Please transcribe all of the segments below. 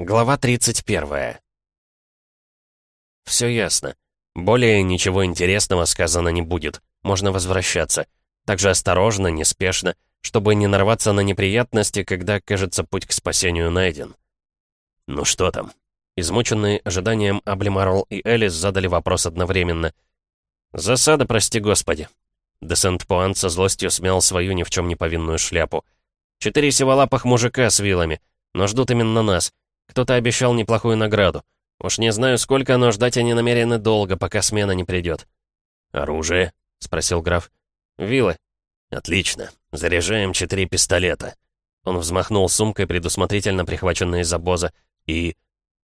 Глава 31. Все ясно. Более ничего интересного сказано не будет. Можно возвращаться. Также осторожно, неспешно, чтобы не нарваться на неприятности, когда, кажется, путь к спасению найден. Ну что там? Измученные ожиданием Аблимарл и Элис задали вопрос одновременно. «Засада, прости господи». Де Сент-Пуан со злостью смял свою ни в чем не повинную шляпу. «Четыре сиволапых мужика с вилами, но ждут именно нас. Кто-то обещал неплохую награду. Уж не знаю сколько, но ждать они намерены долго, пока смена не придет. «Оружие?» — спросил граф. «Вилы». «Отлично. Заряжаем четыре пистолета». Он взмахнул сумкой, предусмотрительно прихваченной из обоза, и...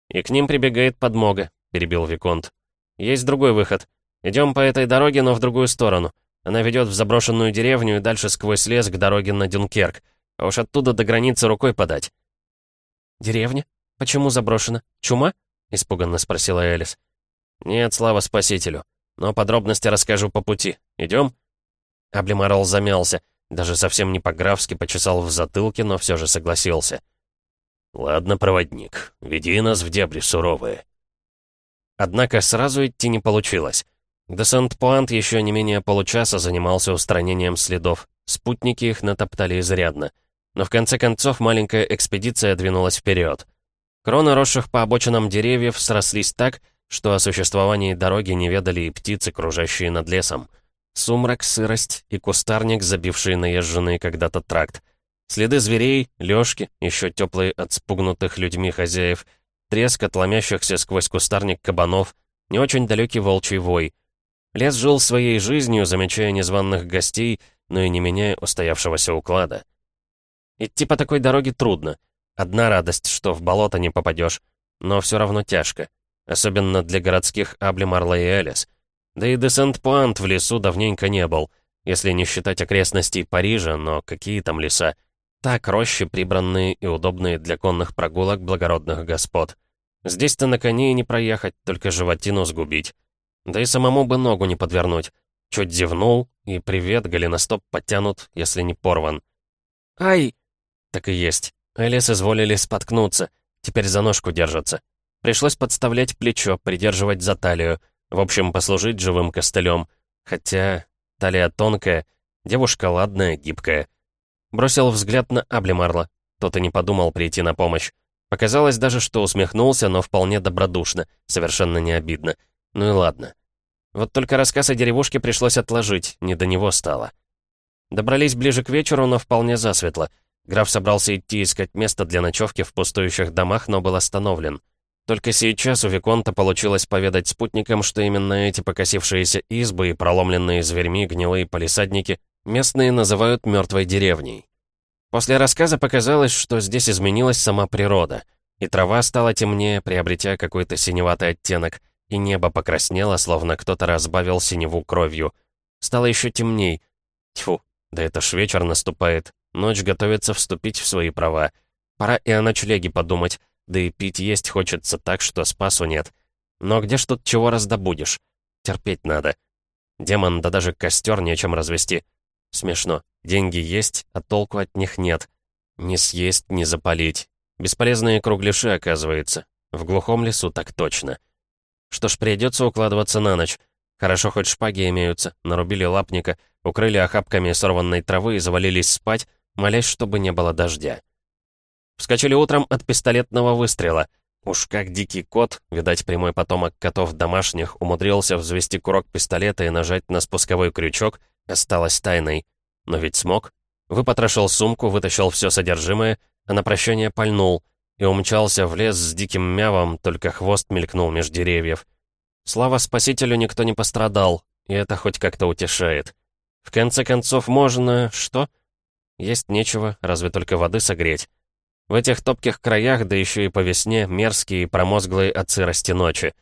«И к ним прибегает подмога», — перебил Виконт. «Есть другой выход. Идем по этой дороге, но в другую сторону. Она ведет в заброшенную деревню и дальше сквозь лес к дороге на Дюнкерк. А уж оттуда до границы рукой подать». «Деревня?» «Почему заброшено? Чума?» — испуганно спросила Элис. «Нет, слава спасителю. Но подробности расскажу по пути. Идем?» Аблимарл замялся. Даже совсем не по-графски почесал в затылке, но все же согласился. «Ладно, проводник, веди нас в дебри суровые». Однако сразу идти не получилось. Де Сент-Пуант еще не менее получаса занимался устранением следов. Спутники их натоптали изрядно. Но в конце концов маленькая экспедиция двинулась вперед. Кроны росших по обочинам деревьев срослись так, что о существовании дороги не ведали и птицы, кружащие над лесом. Сумрак, сырость и кустарник, забившие наезженный когда-то тракт. Следы зверей, лёжки, еще теплые от спугнутых людьми хозяев, треск от ломящихся сквозь кустарник кабанов, не очень далекий волчий вой. Лес жил своей жизнью, замечая незваных гостей, но и не меняя устоявшегося уклада. Идти по такой дороге трудно — Одна радость, что в болото не попадешь, но все равно тяжко. Особенно для городских Абли, Марла и Элис. Да и де Сент-Пуант в лесу давненько не был, если не считать окрестностей Парижа, но какие там леса. Так, рощи, прибранные и удобные для конных прогулок благородных господ. Здесь-то на коне и не проехать, только животину сгубить. Да и самому бы ногу не подвернуть. Чуть зевнул, и привет, голеностоп подтянут, если не порван. «Ай!» Так и есть. Элис изволили споткнуться, теперь за ножку держатся. Пришлось подставлять плечо, придерживать за талию, в общем, послужить живым костылем. Хотя талия тонкая, девушка ладная, гибкая. Бросил взгляд на Аблемарла. Тот и не подумал прийти на помощь. Показалось даже, что усмехнулся, но вполне добродушно, совершенно не обидно. Ну и ладно. Вот только рассказ о деревушке пришлось отложить, не до него стало. Добрались ближе к вечеру, но вполне засветло — Граф собрался идти искать место для ночевки в пустующих домах, но был остановлен. Только сейчас у Виконта получилось поведать спутникам, что именно эти покосившиеся избы и проломленные зверьми гнилые полисадники местные называют мертвой деревней. После рассказа показалось, что здесь изменилась сама природа, и трава стала темнее, приобретя какой-то синеватый оттенок, и небо покраснело, словно кто-то разбавил синеву кровью. Стало еще темней. Тьфу, да это ж вечер наступает, Ночь готовится вступить в свои права. Пора и о ночлеге подумать, да и пить есть хочется так, что спасу нет. Но где ж тут чего раздобудешь? Терпеть надо. Демон, да даже костер нечем развести. Смешно. Деньги есть, а толку от них нет. Не съесть, не запалить. Бесполезные кругляши, оказывается. В глухом лесу так точно. Что ж, придется укладываться на ночь. Хорошо, хоть шпаги имеются. Нарубили лапника, укрыли охапками сорванной травы и завалились спать, молясь, чтобы не было дождя. Вскочили утром от пистолетного выстрела. Уж как дикий кот, видать, прямой потомок котов домашних, умудрился взвести курок пистолета и нажать на спусковой крючок, осталось тайной. Но ведь смог. Выпотрошил сумку, вытащил все содержимое, а на прощание пальнул и умчался в лес с диким мявом, только хвост мелькнул меж деревьев. Слава спасителю, никто не пострадал, и это хоть как-то утешает. В конце концов, можно... что? Есть нечего, разве только воды согреть. В этих топких краях, да еще и по весне, мерзкие и промозглые от сырости ночи.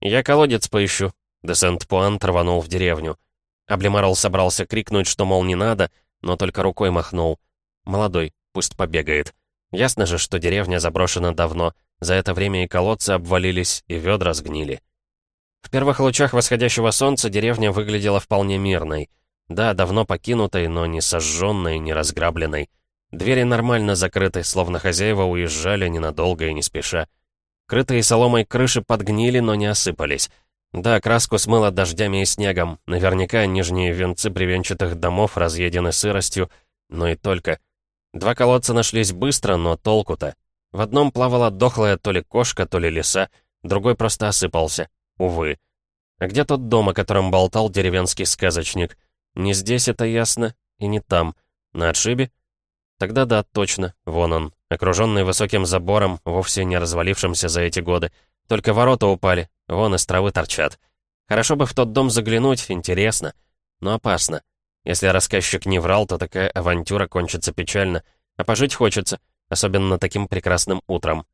«Я колодец поищу», — де Сент-Пуан рванул в деревню. Аблемарл собрался крикнуть, что, мол, не надо, но только рукой махнул. «Молодой, пусть побегает. Ясно же, что деревня заброшена давно. За это время и колодцы обвалились, и ведра сгнили». В первых лучах восходящего солнца деревня выглядела вполне мирной — да, давно покинутой, но не сожженной, не разграбленной. Двери нормально закрыты, словно хозяева уезжали ненадолго и не спеша. Крытые соломой крыши подгнили, но не осыпались. Да, краску смыло дождями и снегом. Наверняка нижние венцы бревенчатых домов разъедены сыростью, но и только. Два колодца нашлись быстро, но толку-то. В одном плавала дохлая то ли кошка, то ли лиса, другой просто осыпался. Увы. А где тот дом, о котором болтал деревенский сказочник? Не здесь, это ясно, и не там. На отшибе? Тогда да, точно, вон он, окруженный высоким забором, вовсе не развалившимся за эти годы. Только ворота упали, вон из травы торчат. Хорошо бы в тот дом заглянуть, интересно. Но опасно. Если рассказчик не врал, то такая авантюра кончится печально. А пожить хочется — Особенно таким прекрасным утром.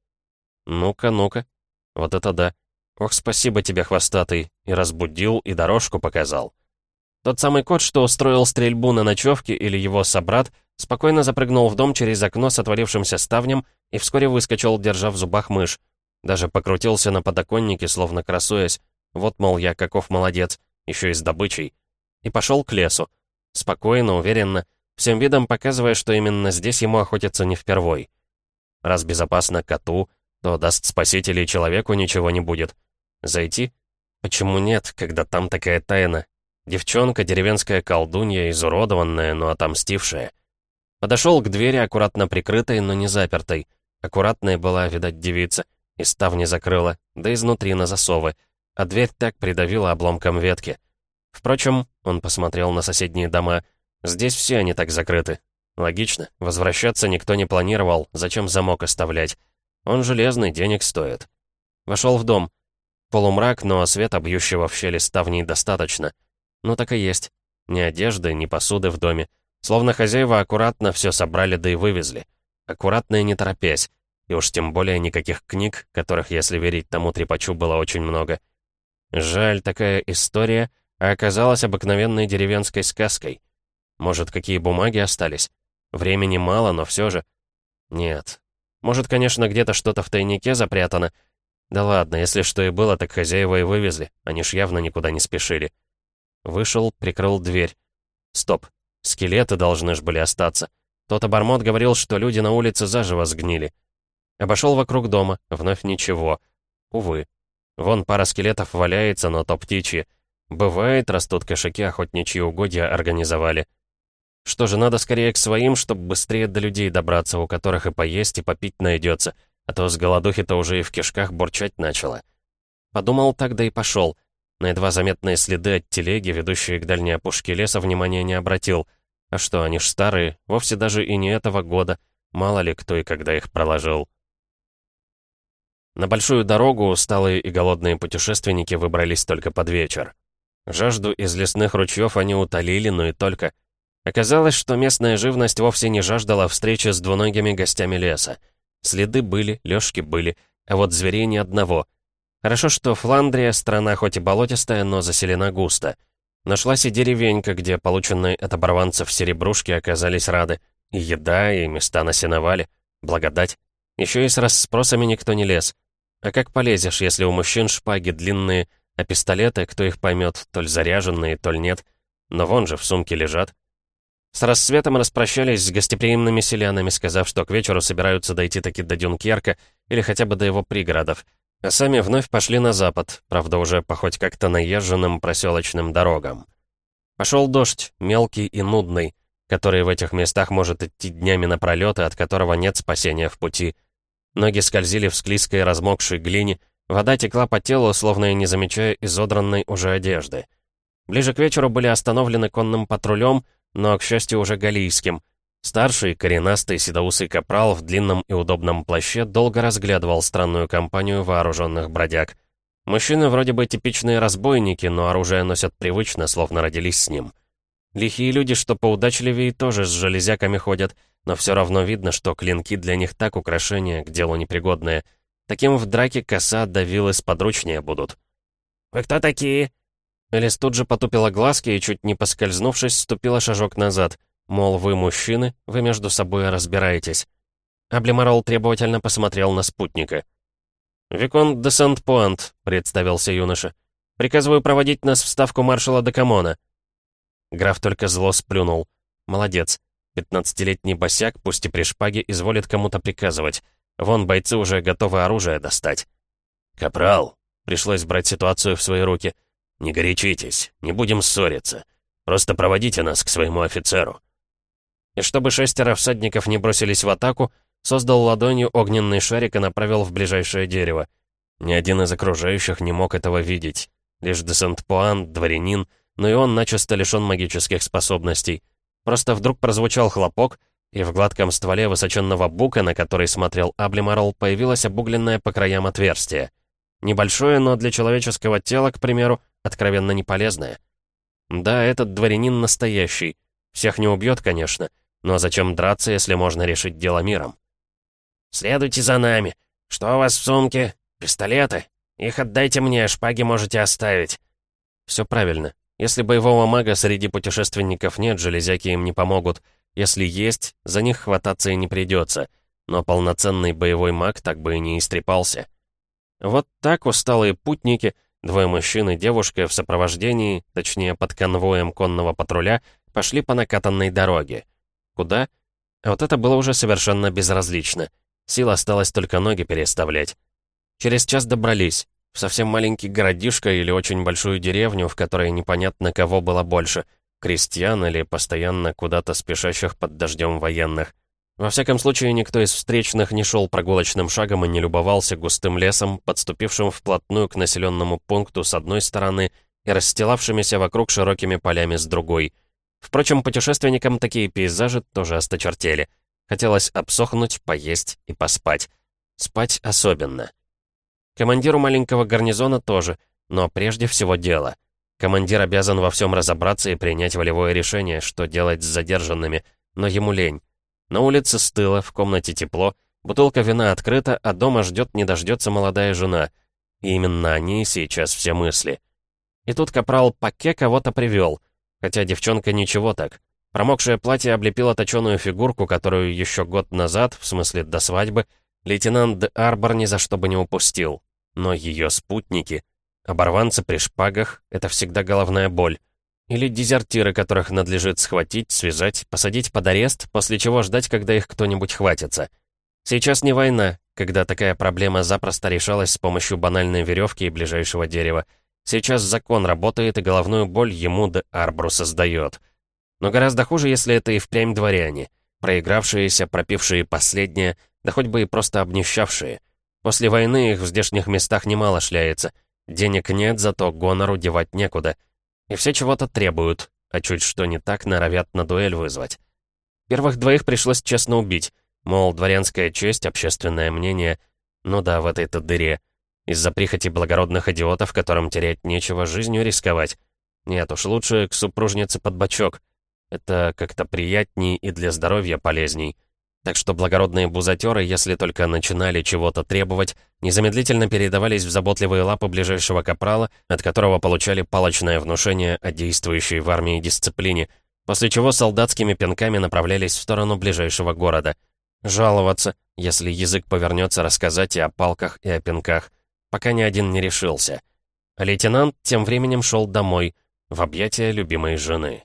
Ну-ка, ну-ка. Вот это да. Ох, спасибо тебе, хвостатый. И разбудил, и дорожку показал. Тот самый кот, что устроил стрельбу на ночевке, или его собрат, спокойно запрыгнул в дом через окно с отворившимся ставнем и вскоре выскочил, держа в зубах мышь. Даже покрутился на подоконнике, словно красуясь. Вот, мол, я каков молодец, еще и с добычей. И пошел к лесу. Спокойно, уверенно, всем видом показывая, что именно здесь ему охотиться не впервой. Раз безопасно коту, то даст спасителей человеку ничего не будет. Зайти? Почему нет, когда там такая тайна? Девчонка, деревенская колдунья, изуродованная, но отомстившая. Подошел к двери, аккуратно прикрытой, но не запертой. Аккуратная была, видать, девица. И ставни закрыла, да изнутри на засовы. А дверь так придавила обломком ветки. Впрочем, он посмотрел на соседние дома — Здесь все они так закрыты. Логично, возвращаться никто не планировал, зачем замок оставлять? Он железный, денег стоит. Вошел в дом. Полумрак, но света, бьющего в щели ставней, достаточно. Ну так и есть. Ни одежды, ни посуды в доме. Словно хозяева аккуратно все собрали да и вывезли. Аккуратно и не торопясь. И уж тем более никаких книг, которых, если верить тому трепачу, было очень много. Жаль, такая история, оказалась обыкновенной деревенской сказкой — может, какие бумаги остались? Времени мало, но все же. Нет. Может, конечно, где-то что-то в тайнике запрятано. Да ладно, если что и было, так хозяева и вывезли. Они ж явно никуда не спешили. Вышел, прикрыл дверь. Стоп. Скелеты должны ж были остаться. Тот обормот говорил, что люди на улице заживо сгнили. Обошел вокруг дома, вновь ничего. Увы. Вон пара скелетов валяется, но то птичьи. Бывает, растут кошаки, охотничьи угодья организовали. Что же, надо скорее к своим, чтобы быстрее до людей добраться, у которых и поесть, и попить найдется, а то с голодухи-то уже и в кишках бурчать начало. Подумал так, да и пошел. На едва заметные следы от телеги, ведущие к дальней опушке леса, внимания не обратил. А что, они ж старые, вовсе даже и не этого года. Мало ли кто и когда их проложил. На большую дорогу усталые и голодные путешественники выбрались только под вечер. Жажду из лесных ручьев они утолили, но и только. Оказалось, что местная живность вовсе не жаждала встречи с двуногими гостями леса. Следы были, лёжки были, а вот зверей ни одного. Хорошо, что Фландрия — страна хоть и болотистая, но заселена густо. Нашлась и деревенька, где полученные от оборванцев серебрушки оказались рады. И еда, и места на сеновале. Благодать. Еще и с расспросами никто не лез. А как полезешь, если у мужчин шпаги длинные, а пистолеты, кто их поймет, то ли заряженные, то ли нет. Но вон же в сумке лежат. С рассветом распрощались с гостеприимными селянами, сказав, что к вечеру собираются дойти таки до Дюнкерка или хотя бы до его пригородов. А сами вновь пошли на запад, правда уже по хоть как-то наезженным проселочным дорогам. Пошел дождь, мелкий и нудный, который в этих местах может идти днями напролёт и от которого нет спасения в пути. Ноги скользили в склизкой размокшей глине, вода текла по телу, словно и не замечая изодранной уже одежды. Ближе к вечеру были остановлены конным патрулем, но, к счастью, уже галийским. Старший, коренастый, седоусый капрал в длинном и удобном плаще долго разглядывал странную компанию вооруженных бродяг. Мужчины вроде бы типичные разбойники, но оружие носят привычно, словно родились с ним. Лихие люди, что поудачливее, тоже с железяками ходят, но все равно видно, что клинки для них так украшения, к делу непригодные. Таким в драке коса давил из подручнее будут. «Вы кто такие?» Элис тут же потупила глазки и, чуть не поскользнувшись, ступила шажок назад. Мол, вы мужчины, вы между собой разбираетесь. Аблемарол требовательно посмотрел на спутника. «Викон де Сент-Пуант», — представился юноша. «Приказываю проводить нас в ставку маршала Декамона». Граф только зло сплюнул. «Молодец. Пятнадцатилетний босяк, пусть и при шпаге, изволит кому-то приказывать. Вон бойцы уже готовы оружие достать. «Капрал!» — пришлось брать ситуацию в свои руки. «Не горячитесь, не будем ссориться. Просто проводите нас к своему офицеру». И чтобы шестеро всадников не бросились в атаку, создал ладонью огненный шарик и направил в ближайшее дерево. Ни один из окружающих не мог этого видеть. Лишь де Сент-Пуан, дворянин, но и он начисто лишен магических способностей. Просто вдруг прозвучал хлопок, и в гладком стволе высоченного бука, на который смотрел Аблимарл, появилось обугленное по краям отверстие. Небольшое, но для человеческого тела, к примеру, откровенно неполезное. Да, этот дворянин настоящий. Всех не убьет, конечно, но зачем драться, если можно решить дело миром? «Следуйте за нами. Что у вас в сумке? Пистолеты? Их отдайте мне, шпаги можете оставить». Все правильно. Если боевого мага среди путешественников нет, железяки им не помогут. Если есть, за них хвататься и не придется. Но полноценный боевой маг так бы и не истрепался. Вот так усталые путники, двое мужчин и девушка в сопровождении, точнее под конвоем конного патруля, пошли по накатанной дороге. Куда? А вот это было уже совершенно безразлично. Сил осталось только ноги переставлять. Через час добрались. В совсем маленький городишко или очень большую деревню, в которой непонятно кого было больше. Крестьян или постоянно куда-то спешащих под дождем военных. Во всяком случае, никто из встречных не шел прогулочным шагом и не любовался густым лесом, подступившим вплотную к населенному пункту с одной стороны и расстилавшимися вокруг широкими полями с другой. Впрочем, путешественникам такие пейзажи тоже осточертели — Хотелось обсохнуть, поесть и поспать. Спать особенно. Командиру маленького гарнизона тоже, но прежде всего дело. Командир обязан во всем разобраться и принять волевое решение, что делать с задержанными, но ему лень. На улице стыло, в комнате тепло, бутылка вина открыта, а дома ждет не дождется молодая жена. И именно о ней сейчас все мысли. И тут капрал Паке кого-то привел, хотя девчонка ничего так. Промокшее платье облепило точеную фигурку, которую еще год назад, в смысле до свадьбы, лейтенант де Арбор ни за что бы не упустил. Но ее спутники, оборванцы при шпагах, это всегда головная боль. Или дезертиры, которых надлежит схватить, связать, посадить под арест, после чего ждать, когда их кто-нибудь хватится. Сейчас не война, когда такая проблема запросто решалась с помощью банальной веревки и ближайшего дерева. Сейчас закон работает, и головную боль ему де Арбру создает. Но гораздо хуже, если это и впрямь дворяне. Проигравшиеся, пропившие последнее, да хоть бы и просто обнищавшие. После войны их в здешних местах немало шляется. Денег нет, зато гонору девать некуда. И все чего-то требуют, а чуть что не так, норовят на дуэль вызвать. Первых двоих пришлось честно убить. Мол, дворянская честь, общественное мнение. Ну да, в этой-то дыре. Из-за прихоти благородных идиотов, которым терять нечего, жизнью рисковать. Нет уж, лучше к супружнице под бочок. Это как-то приятней и для здоровья полезней. Так что благородные бузатеры, если только начинали чего-то требовать, незамедлительно передавались в заботливые лапы ближайшего капрала, от которого получали палочное внушение о действующей в армии дисциплине, после чего солдатскими пинками направлялись в сторону ближайшего города. Жаловаться, если язык повернется рассказать и о палках, и о пинках, пока ни один не решился. Лейтенант тем временем шел домой, в объятия любимой жены.